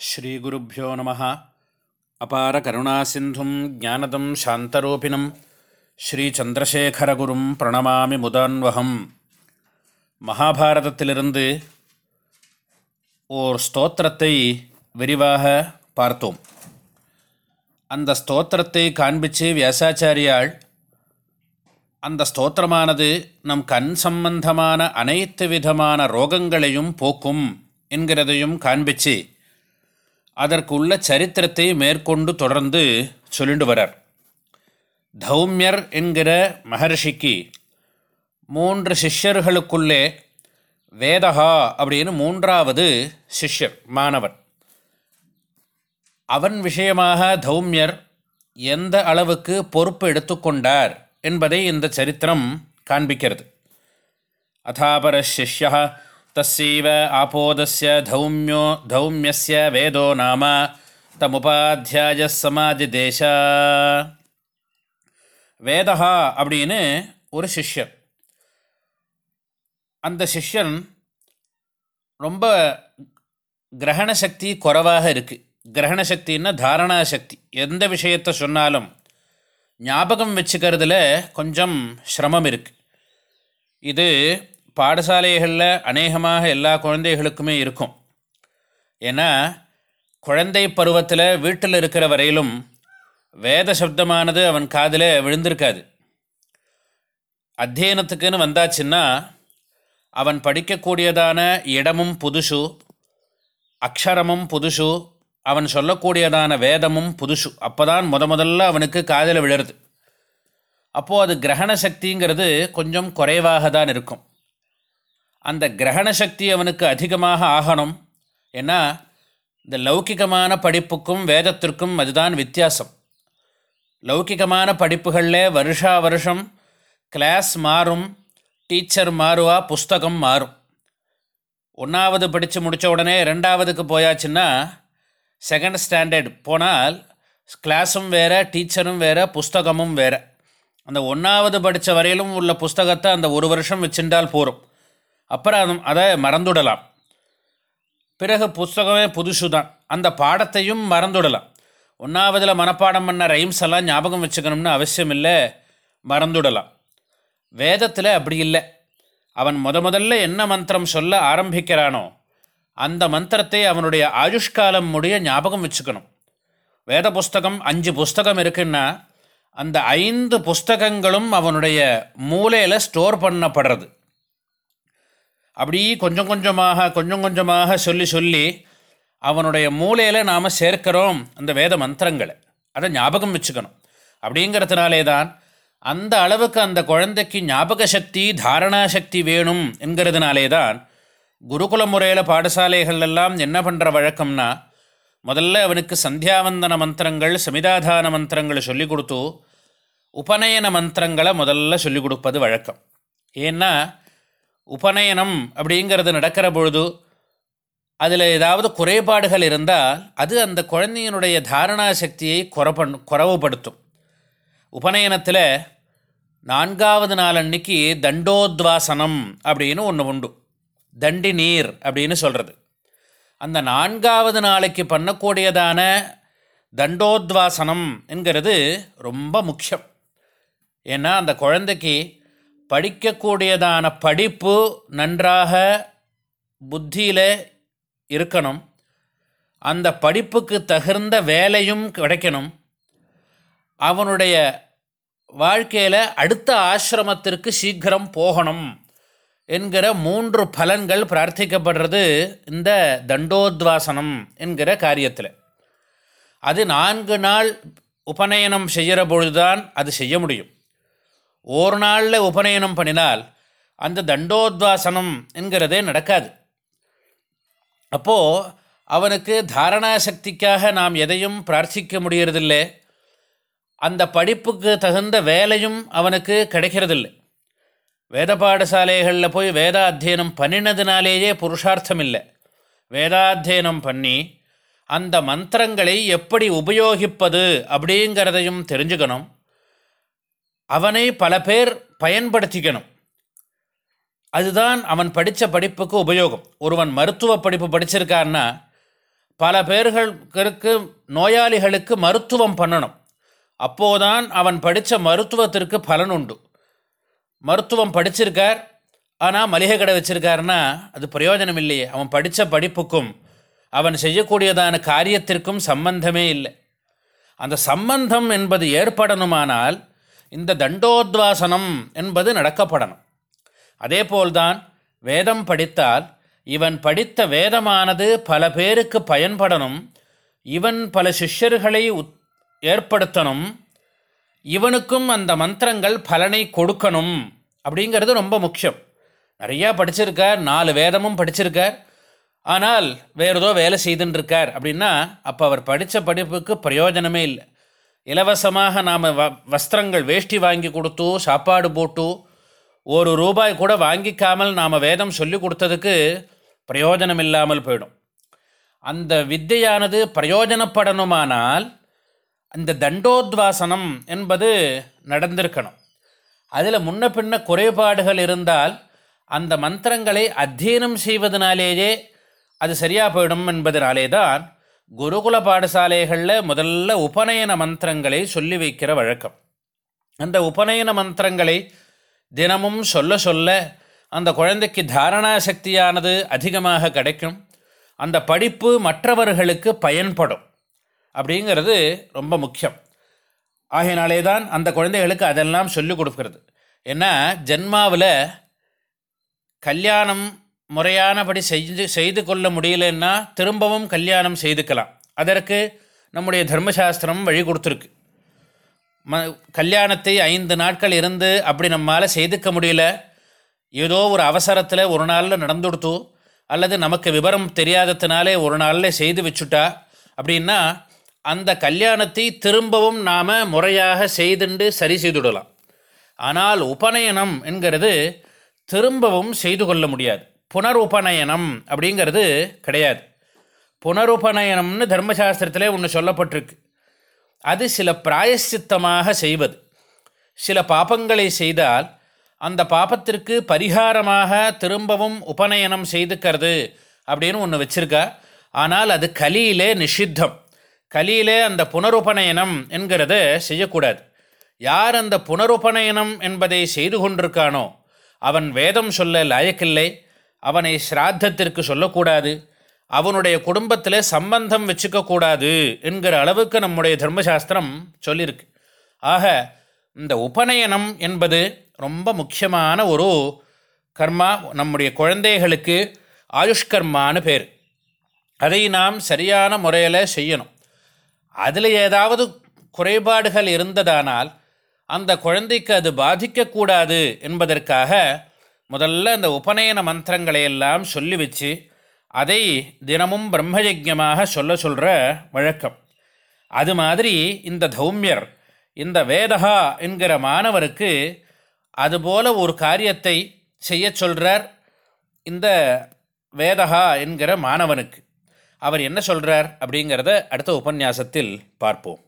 ஸ்ரீகுருப்போ நம. அபார கருணாசிந்தும் ஜானதம் சாந்தரூபிணம். ஸ்ரீச்சந்திரசேகரகுரும் பிரணமாமி முதான்வகம். மகாபாரதத்திலிருந்து ஓர் ஸ்தோத்திரத்தை விரிவாக பார்த்தோம். அந்த ஸ்தோத்திரத்தை காண்பித்து வியாசாச்சாரியாள் அந்த ஸ்தோத்திரமானது நம் கண் சம்பந்தமான அனைத்து விதமான ரோகங்களையும் போக்கும் என்கிறதையும் காண்பிச்சு அதற்குள்ள சரித்திரத்தை மேற்கொண்டு தொடர்ந்து சொல்லிட்டு வரார். தௌமியர் என்கிற மகர்ஷிக்கு மூன்று சிஷ்யர்களுக்குள்ளே வேதகா அப்படின்னு மூன்றாவது சிஷ்யர் மாணவன். அவன் விஷயமாக தௌமியர் எந்த அளவுக்கு பொறுப்பு எடுத்துக்கொண்டார் என்பதை இந்த சரித்திரம் காண்பிக்கிறது. அதாபர சிஷ்யா தஸ்ஸைவ ஆபோதஸ்ய தௌமியோ தௌமியஸ்ய வேதோ நாம தமுபாத்தியாய சமாதி தேசா வேதஹா அப்படின்னு ஒரு சிஷ்யன் அந்த சிஷ்யன் ரொம்ப கிரகண சக்தி குறைவாக இருக்குது கிரகண சக்தின்னா தாரணா சக்தி எந்த விஷயத்தை சொன்னாலும் ஞாபகம் வச்சுக்கிறதுல கொஞ்சம் சிரமம் இருக்குது இது பாடசாலைகளில் அநேகமாக எல்லா குழந்தைகளுக்குமே இருக்கும். ஏன்னா குழந்தை பருவத்தில் வீட்டில் இருக்கிற வரையிலும் வேத சப்தமானது அவன் காதில் விழுந்திருக்காது. அத்தியனத்துக்குன்னு வந்தாச்சுன்னா அவன் படிக்கக்கூடியதான இடமும் புதுசு அக்ஷரமும் புதுசு அவன் சொல்லக்கூடியதான வேதமும் புதுசு. அப்போ தான் முத முதல்ல அவனுக்கு காதில் விழுறது. அப்போது அது கிரகண சக்திங்கிறது கொஞ்சம் குறைவாக தான் இருக்கும். அந்த கிரகண சக்தி அவனுக்கு அதிகமாக ஆகணும். ஏன்னா இந்த லௌக்கிகமான படிப்புக்கும் வேதத்திற்கும் அதுதான் வித்தியாசம். லௌக்கிகமான படிப்புகளில் வருஷா வருஷம் கிளாஸ் மாறும் டீச்சர் மாறுவா புஸ்தகம் மாறும். ஒன்றாவது படித்து முடித்த உடனே ரெண்டாவதுக்கு போயாச்சுன்னா செகண்ட் ஸ்டாண்டர்ட் போனால் கிளாஸும் வேறு டீச்சரும் வேறு புஸ்தகமும் வேறு. அந்த ஒன்றாவது படித்த வரையிலும் உள்ள புஸ்தகத்தை அந்த ஒரு வருஷம் வச்சுட்டால் போகிறோம் அப்புறம் அதை மறந்துடலாம். பிறகு புஸ்தகமே புதுசு தான் அந்த பாடத்தையும் மறந்துடலாம். ஒன்றாவதில் மனப்பாடம் பண்ண ரைம்ஸ் எல்லாம் ஞாபகம் வச்சுக்கணும்னு அவசியம் இல்லை மறந்துடலாம். வேதத்தில் அப்படி இல்லை. அவன் முத முதல்ல என்ன மந்திரம் சொல்ல ஆரம்பிக்கிறானோ அந்த மந்திரத்தை அவனுடைய ஆயுஷ்காலம் முடிய ஞாபகம் வச்சுக்கணும். வேத புஸ்தகம் அஞ்சு புஸ்தகம் இருக்குன்னா அந்த ஐந்து புஸ்தகங்களும் அவனுடைய மூலையில் ஸ்டோர் பண்ணப்படுறது. அப்படி கொஞ்சம் கொஞ்சமாக கொஞ்சம் கொஞ்சமாக சொல்லி சொல்லி அவனுடைய மூலையில் நாம் சேர்க்கிறோம் அந்த வேத மந்திரங்களை. அதை ஞாபகம் வச்சுக்கணும். அப்படிங்கிறதுனாலே தான் அந்த அளவுக்கு அந்த குழந்தைக்கு ஞாபக சக்தி தாரணா சக்தி வேணும் என்கிறதுனாலே தான் குருகுல முறையில் பாடசாலைகளெல்லாம் என்ன பண்ணுற வழக்கம்னா முதல்ல அவனுக்கு சந்தியாவந்தன மந்திரங்கள் சமிதாதான மந்திரங்களை சொல்லி கொடுத்து உபநயன மந்திரங்களை முதல்ல சொல்லிக் கொடுப்பது வழக்கம். ஏன்னா உபநயனம் அப்படிங்கிறது நடக்கிற பொழுது அதில் ஏதாவது குறைபாடுகள் இருந்தால் அது அந்த குழந்தையினுடைய தாரணா சக்தியை குறப்பண் குறவுபடுத்தும். உபநயனத்தில் நான்காவது நாள் அன்னைக்கு தண்டோத்வாசனம் அப்படின்னு ஒன்று உண்டு. தண்டி நீர் அப்படின்னு சொல்கிறது அந்த நான்காவது நாளைக்கு பண்ணக்கூடியதான தண்டோத்வாசனம் என்கிறது ரொம்ப முக்கியம். ஏன்னா அந்த குழந்தைக்கு படிக்கக்கூடியதான படிப்பு நன்றாக புத்தியில் இருக்கணும். அந்த படிப்புக்கு தகுந்த வேலையும் கிடைக்கணும். அவனுடைய வாழ்க்கையில் அடுத்த ஆசிரமத்திற்கு சீக்கிரம் போகணும் என்கிற மூன்று பலன்கள் பிரார்த்திக்கப்படுறது இந்த தண்டோத்வாசனம் என்கிற காரியத்தில். அது நான்கு நாள் உபநயனம் செய்கிற பொழுதுதான் அது செய்ய முடியும். ஒரு நாளில் உபநயனம் பண்ணினால் அந்த தண்டோத்வாசனம் என்கிறதே நடக்காது. அப்போது அவனுக்கு தாரணா சக்திக்காக நாம் எதையும் பிரார்த்திக்க முடியறதில்லை. அந்த படிப்புக்கு தகுந்த வேலையும் அவனுக்கு கிடைக்கிறதில்லை. வேத பாடசாலைகளில் போய் வேதாத்தியனம் பண்ணினதுனாலேயே புருஷார்த்தம் இல்லை வேதாத்தியனம் பண்ணி அந்த மந்திரங்களை எப்படி உபயோகிப்பது அப்படிங்கிறதையும் தெரிஞ்சுக்கணும். அவனை பல பேர் பயன்படுத்திக்கணும். அதுதான் அவன் படித்த படிப்புக்கு உபயோகம். ஒருவன் மருத்துவ படிப்பு படிச்சிருக்கான்னா பல பேர்களுக்கு நோயாளிகளுக்கு மருத்துவம் பண்ணணும். அப்போதான் அவன் படித்த மருத்துவத்திற்கு பலன் உண்டு. மருத்துவம் படிச்சிருக்கார் ஆனால் மளிகை கடை வச்சுருக்காருன்னா அது பிரயோஜனம் இல்லையே அவன் படித்த படிப்புக்கும் அவன் செய்யக்கூடியதான காரியத்திற்கும் சம்பந்தமே இல்லை. அந்த சம்பந்தம் என்பது ஏற்படணுமானால் இந்த தண்டோத்வாசனம் என்பது நடக்கப்படணும். அதே போல்தான் வேதம் படித்தால் இவன் படித்த வேதமானது பல பேருக்கு பயன்படணும் இவன் பல சிஷ்யர்களை உத் ஏற்படுத்தணும் இவனுக்கும் அந்த மந்திரங்கள் பலனை கொடுக்கணும் அப்படிங்கிறது ரொம்ப முக்கியம். நிறையா படிச்சிருக்கார் நாலு வேதமும் படிச்சிருக்கார். ஆனால் வேறு ஏதோ வேலை செய்துன்னு இருக்கார் அப்படின்னா அப்போ அவர் படித்த படிப்புக்கு பிரயோஜனமே இல்லை. இலவசமாக நாம் வ வஸ்திரங்கள் வேஷ்டி வாங்கி கொடுத்தோ சாப்பாடு போட்டோ ஒரு ரூபாய் கூட வாங்கிக்காமல் நாம் வேதம் சொல்லி கொடுத்ததுக்கு பிரயோஜனம் இல்லாமல் போயிடும். அந்த வித்தையானது பிரயோஜனப்படணுமானால் அந்த தண்டோத்வாசனம் என்பது நடந்திருக்கணும். அதில் முன்ன பின்ன குறைபாடுகள் இருந்தால் அந்த மந்திரங்களை அத்தியனம் செய்வதனாலேயே அது சரியாக போயிடும் என்பதனாலே தான் குருகுல பாடசாலைகளில் முதல்ல உபநயன மந்திரங்களை சொல்லி வைக்கிற வழக்கம். அந்த உபநயன மந்திரங்களை தினமும் சொல்ல சொல்ல அந்த குழந்தைக்கு தாரணா சக்தியானது அதிகமாக கிடைக்கும். அந்த படிப்பு மற்றவர்களுக்கு பயன்படும் அப்படிங்கிறது ரொம்ப முக்கியம். ஆகையினாலே தான் அந்த குழந்தைகளுக்கு அதெல்லாம் சொல்லிக் கொடுக்கிறது. ஏன்னா ஜென்மாவில் கல்யாணம் முறையானபடி செஞ்சு செய்து கொள்ள முடியலன்னா திரும்பவும் கல்யாணம் செய்துக்கலாம். அதற்கு நம்முடைய தர்மசாஸ்திரம் வழி கொடுத்துருக்கு. ம கல்யாணத்தை ஐந்து நாட்கள் இருந்து அப்படி நம்மால் செய்துக்க முடியல. ஏதோ ஒரு அவசரத்தில் ஒரு நாளில் நடந்துடுத்து அல்லது நமக்கு விவரம் தெரியாததுனாலே ஒரு நாளில் செய்து வச்சுட்டா அப்படின்னா அந்த கல்யாணத்தை திரும்பவும் நாம் முறையாக செய்துண்டு சரி செய்துடலாம். ஆனால் உபநயனம் என்கிறது திரும்பவும் செய்து கொள்ள முடியாது. புனருபநயனம் அப்படிங்கிறது கிடையாது. புனருபநயனம்னு தர்மசாஸ்திரத்திலே ஒன்று சொல்லப்பட்டிருக்கு. அது சில பிராயசித்தமாக செய்வது. சில பாபங்களை செய்தால் அந்த பாபத்திற்கு பரிகாரமாக திரும்பவும் உபநயனம் செய்துக்கிறது அப்படின்னு ஒன்று வச்சுருக்கா. ஆனால் அது கலியிலே நிஷித்தம். கலியிலே அந்த புனருபநயனம் என்கிறத செய்யக்கூடாது. யார் அந்த புனருபநயனம் என்பதை செய்து கொண்டிருக்கானோ அவன் வேதம் சொல்ல லாயக்கில்லை. அவனை ஸ்ராத்தத்திற்கு சொல்லக்கூடாது. அவனுடைய குடும்பத்தில் சம்பந்தம் வச்சுக்கக்கூடாது என்கிற அளவுக்கு நம்முடைய தர்மசாஸ்திரம் சொல்லியிருக்கு ஆக இந்த உபநயனம் என்பது ரொம்ப முக்கியமான ஒரு கர்மா நம்முடைய குழந்தைகளுக்கு ஆயுஷ்கர்மான்னு பேர். அதை நாம் சரியான முறையில் செய்யணும். அதில் ஏதாவது குறைபாடுகள் இருந்ததானால் அந்த குழந்தைக்கு அது பாதிக்கக்கூடாது என்பதற்காக முதல்ல அந்த உபநயன மந்திரங்களை எல்லாம் சொல்லி வச்சு அதை தினமும் பிரம்மயஜமாக சொல்ல சொல்கிற வழக்கம். அது மாதிரி இந்த தௌமியர் இந்த வேதகா என்கிற மாணவருக்கு அதுபோல ஒரு காரியத்தை செய்ய சொல்கிறார் இந்த வேதகா என்கிற மாணவனுக்கு. அவர் என்ன சொல்கிறார் அப்படிங்கிறத அடுத்த உபன்யாசத்தில் பார்ப்போம்.